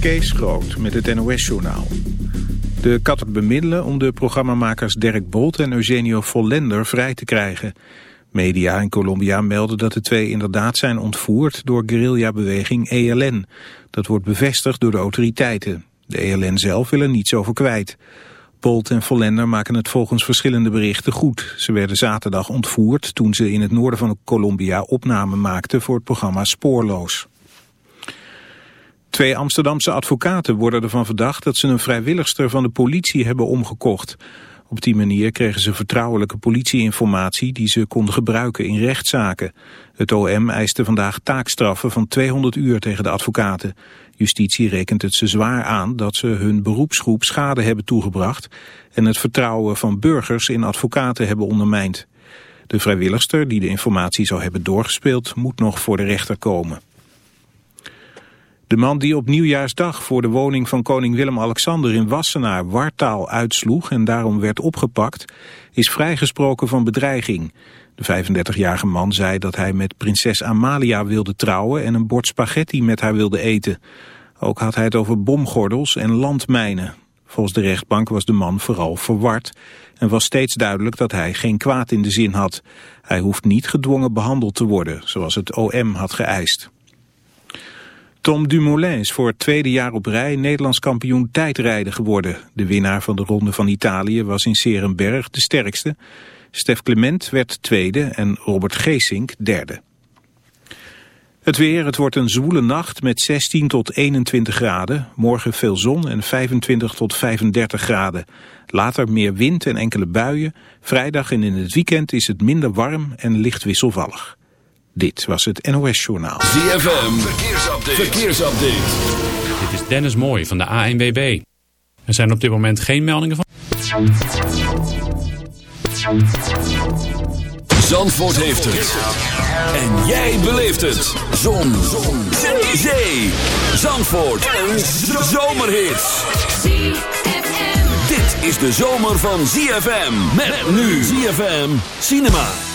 Kees Groot met het NOS-journaal. De kat bemiddelen om de programmamakers Dirk Bolt en Eugenio Vollender vrij te krijgen. Media in Colombia melden dat de twee inderdaad zijn ontvoerd door guerrillabeweging ELN. Dat wordt bevestigd door de autoriteiten. De ELN zelf wil er niets over kwijt. Bolt en Vollender maken het volgens verschillende berichten goed. Ze werden zaterdag ontvoerd toen ze in het noorden van Colombia opname maakten voor het programma Spoorloos. Twee Amsterdamse advocaten worden ervan verdacht dat ze een vrijwilligster van de politie hebben omgekocht. Op die manier kregen ze vertrouwelijke politieinformatie die ze konden gebruiken in rechtszaken. Het OM eiste vandaag taakstraffen van 200 uur tegen de advocaten. Justitie rekent het ze zwaar aan dat ze hun beroepsgroep schade hebben toegebracht en het vertrouwen van burgers in advocaten hebben ondermijnd. De vrijwilligster die de informatie zou hebben doorgespeeld moet nog voor de rechter komen. De man die op nieuwjaarsdag voor de woning van koning Willem-Alexander in Wassenaar wartaal uitsloeg en daarom werd opgepakt, is vrijgesproken van bedreiging. De 35-jarige man zei dat hij met prinses Amalia wilde trouwen en een bord spaghetti met haar wilde eten. Ook had hij het over bomgordels en landmijnen. Volgens de rechtbank was de man vooral verward en was steeds duidelijk dat hij geen kwaad in de zin had. Hij hoeft niet gedwongen behandeld te worden, zoals het OM had geëist. Tom Dumoulin is voor het tweede jaar op rij Nederlands kampioen tijdrijden geworden. De winnaar van de Ronde van Italië was in Serenberg de sterkste. Stef Clement werd tweede en Robert Geesink derde. Het weer, het wordt een zwoele nacht met 16 tot 21 graden. Morgen veel zon en 25 tot 35 graden. Later meer wind en enkele buien. Vrijdag en in het weekend is het minder warm en licht wisselvallig. Dit was het NOS Journaal. ZFM, verkeersupdate. verkeersupdate. Dit is Dennis Mooij van de ANWB. Er zijn op dit moment geen meldingen van... Zandvoort heeft het. En jij beleeft het. Zon. Zon. Zee. Zandvoort. Een zomerhit. Dit is de zomer van ZFM. Met nu ZFM Cinema.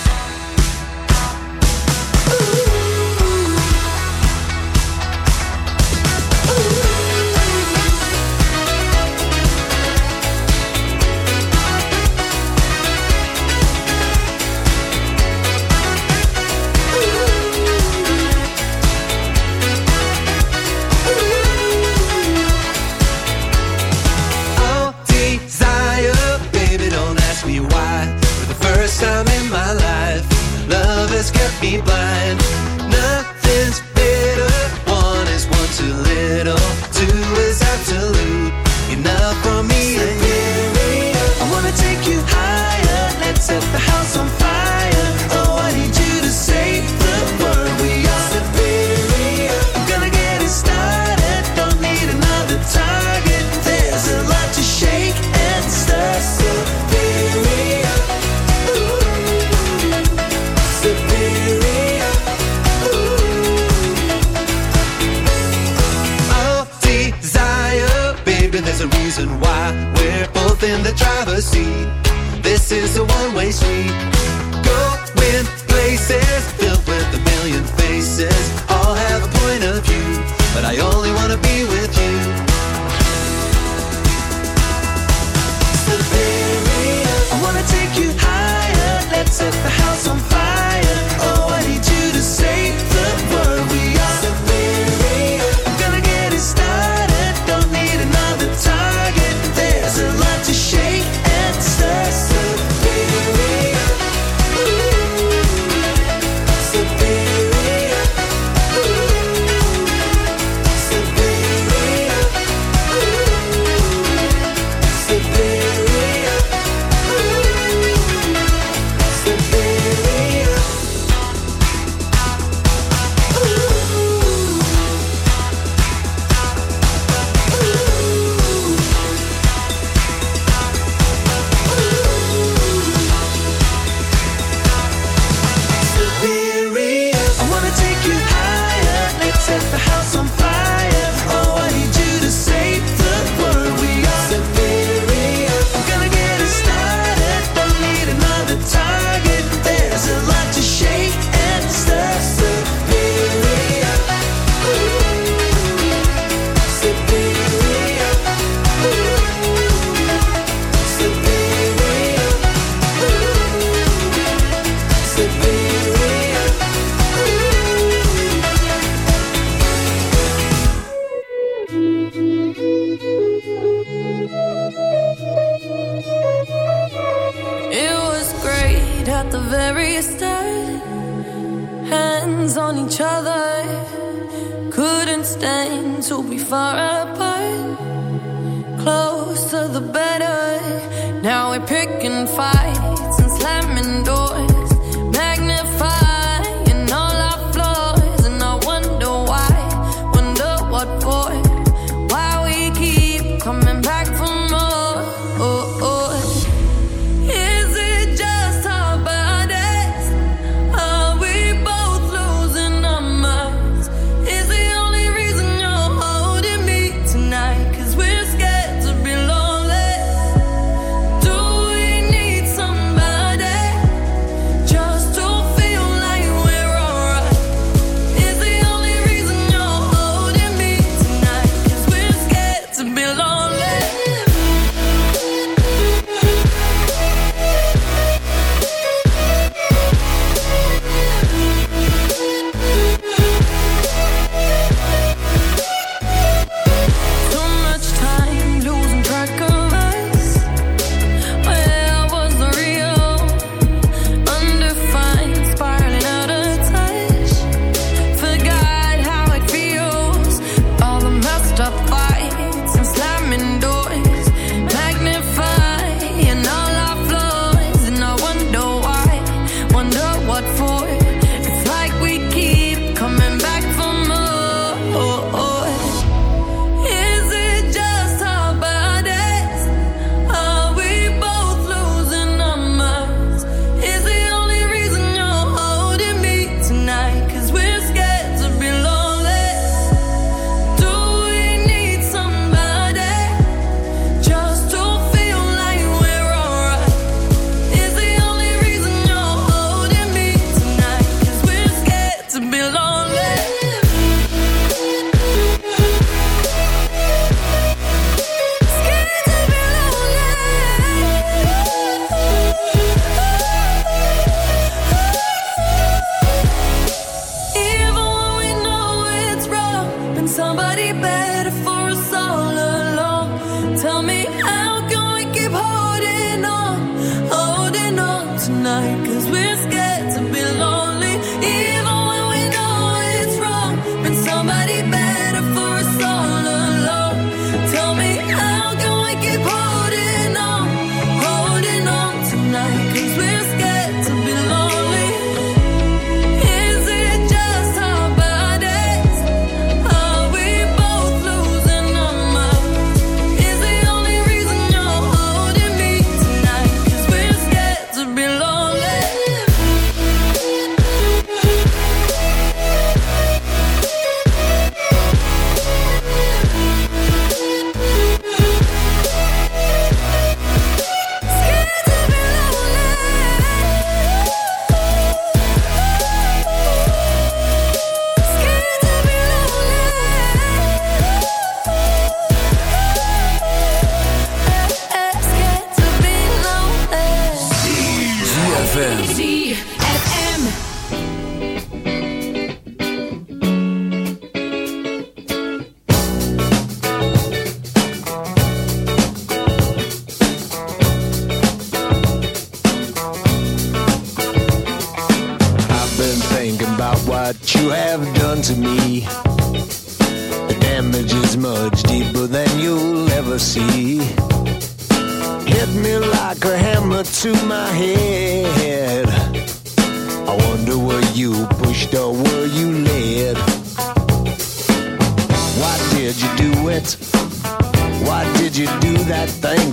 Set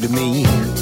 to me?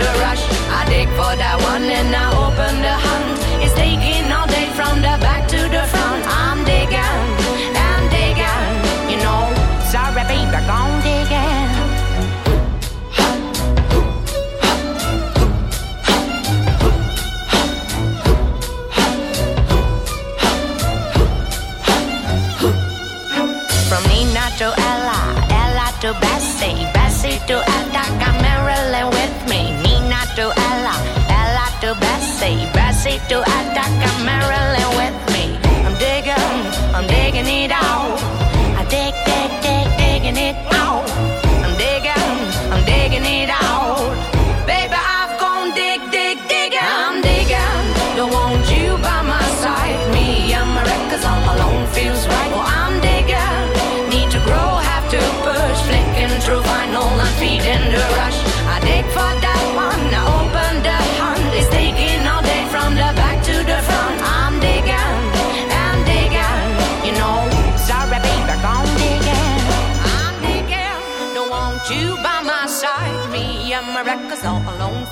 a rush. I dig for that one and I open the hunt. It's taking all day from the back. to Attica, Marilyn with me. I'm digging, I'm digging it out. I dig, dig, dig, digging it out. I'm digging, I'm digging it out. Baby, I've gone dig, dig, digging. I'm digging, don't want you by my side. Me and my records on my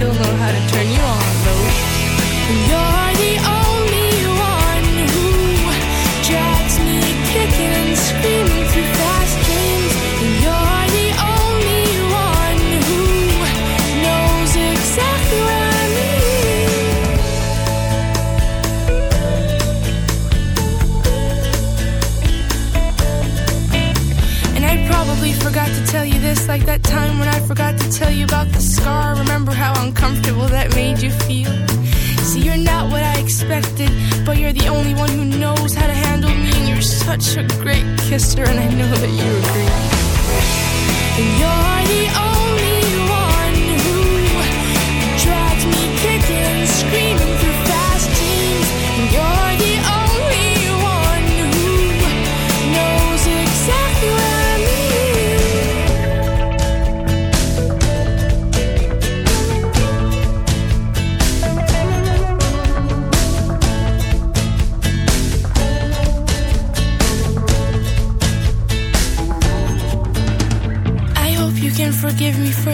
don't know how to turn you on. only one who knows how to handle me, and you're such a great kisser, and I know that you agree. You're the only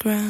ground.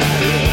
Perfectly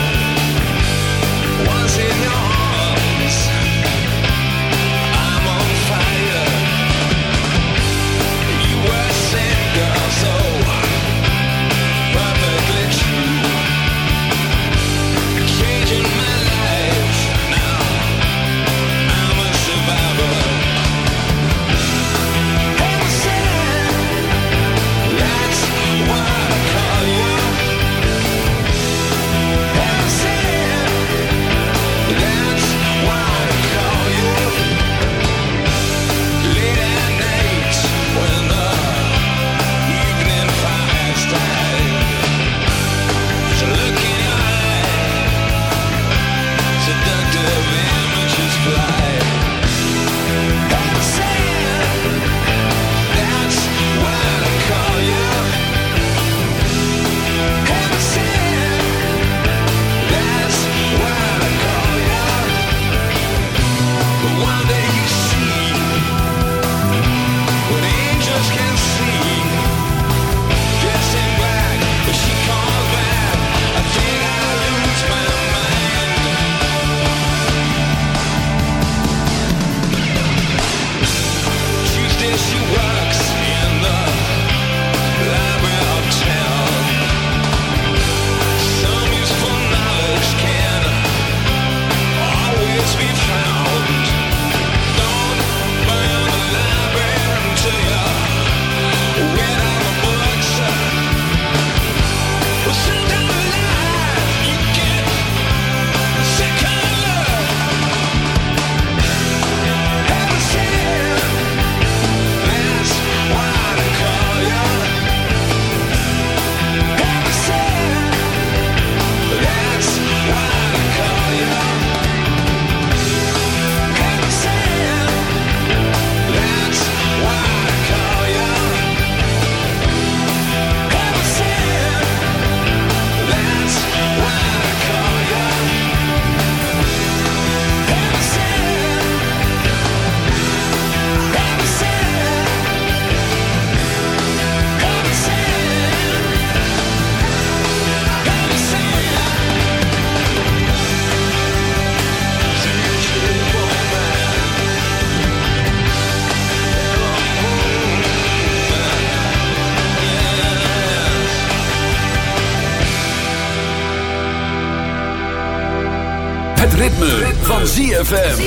ZFM.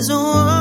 There's a world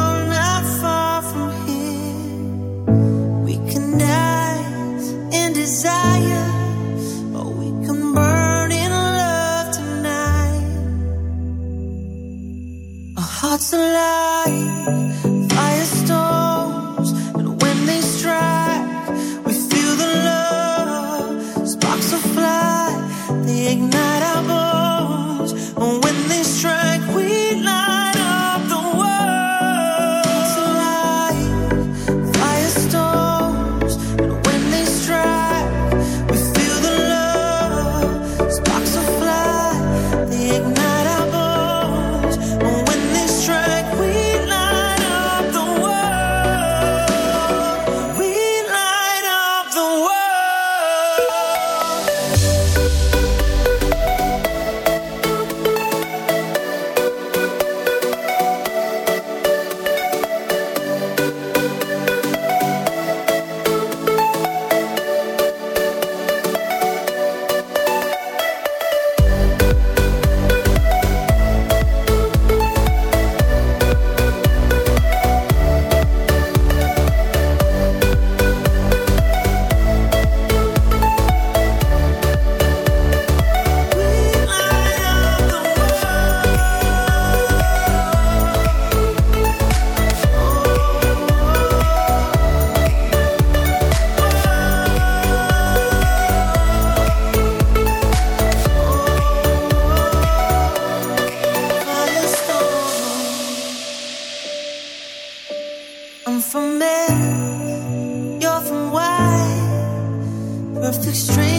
Perfect strangers